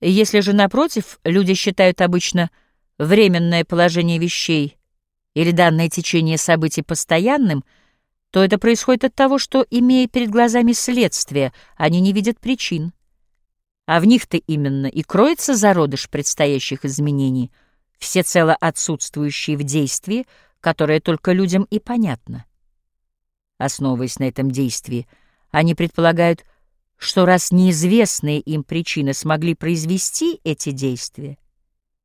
Если же, напротив, люди считают обычно временное положение вещей или данное течение событий постоянным, то это происходит от того, что, имея перед глазами следствие, они не видят причин. А в них-то именно и кроется зародыш предстоящих изменений, всецело отсутствующий в действии, которое только людям и понятно. Основываясь на этом действии, они предполагают, что раз неизвестные им причины смогли произвести эти действия,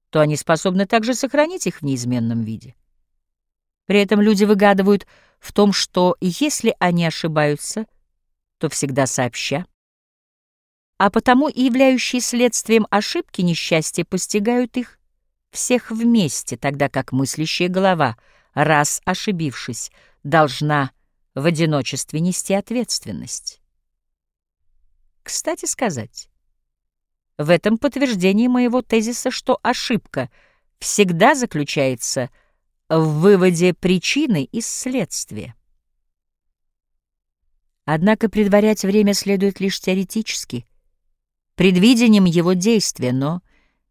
то они способны также сохранить их в неизменном виде. При этом люди выгадывают в том, что если они ошибаются, то всегда сообща, а потому и являющие следствием ошибки несчастья постигают их всех вместе, тогда как мыслящая голова, раз ошибившись, должна в одиночестве нести ответственность. Кстати сказать, в этом подтверждении моего тезиса, что ошибка всегда заключается в выводе причины из следствия. Однако предварять время следует лишь теоретически, предвидением его действия, но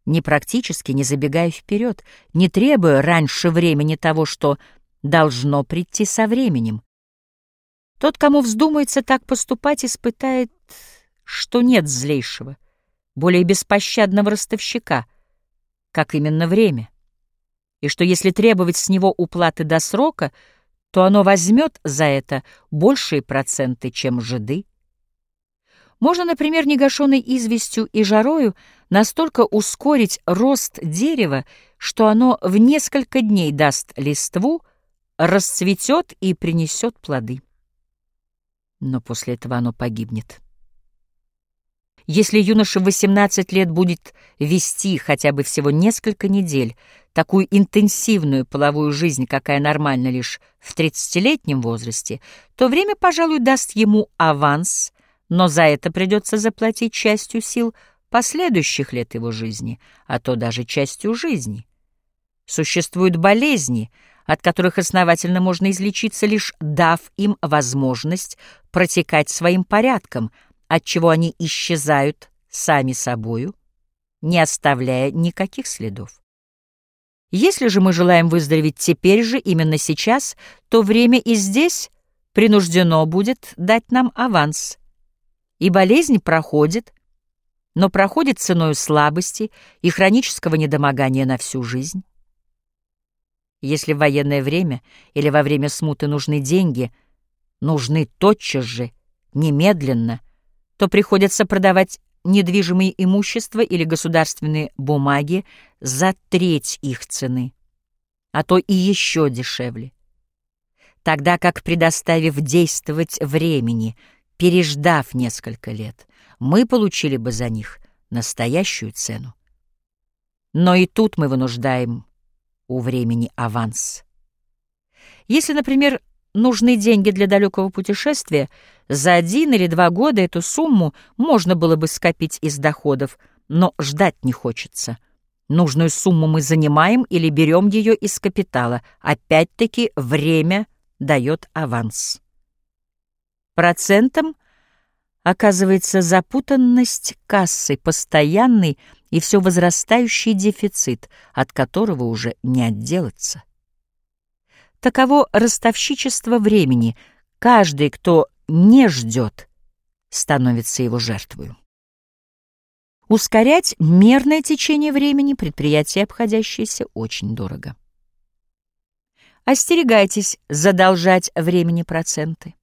не практически, не забегая вперед, не требуя раньше времени того, что должно прийти со временем. Тот, кому вздумается так поступать, испытает что нет злейшего, более беспощадного ростовщика, как именно время, и что если требовать с него уплаты до срока, то оно возьмет за это большие проценты, чем жиды. Можно, например, негашенной известью и жарою настолько ускорить рост дерева, что оно в несколько дней даст листву, расцветет и принесет плоды. Но после этого оно погибнет. Если юноша в 18 лет будет вести хотя бы всего несколько недель такую интенсивную половую жизнь, какая нормальна лишь в 30-летнем возрасте, то время, пожалуй, даст ему аванс, но за это придется заплатить частью сил последующих лет его жизни, а то даже частью жизни. Существуют болезни, от которых основательно можно излечиться, лишь дав им возможность протекать своим порядком — отчего они исчезают сами собою, не оставляя никаких следов. Если же мы желаем выздороветь теперь же, именно сейчас, то время и здесь принуждено будет дать нам аванс. И болезнь проходит, но проходит ценой слабости и хронического недомогания на всю жизнь. Если в военное время или во время смуты нужны деньги, нужны тотчас же, немедленно — то приходится продавать недвижимое имущество или государственные бумаги за треть их цены, а то и еще дешевле. Тогда как, предоставив действовать времени, переждав несколько лет, мы получили бы за них настоящую цену. Но и тут мы вынуждаем у времени аванс. Если, например, нужны деньги для далекого путешествия, за один или два года эту сумму можно было бы скопить из доходов, но ждать не хочется. Нужную сумму мы занимаем или берем ее из капитала. Опять-таки время дает аванс. Процентом оказывается запутанность кассы, постоянный и все возрастающий дефицит, от которого уже не отделаться. Таково ростовщичество времени. Каждый, кто не ждет, становится его жертвою. Ускорять мерное течение времени предприятие, обходящееся очень дорого. Остерегайтесь задолжать времени проценты.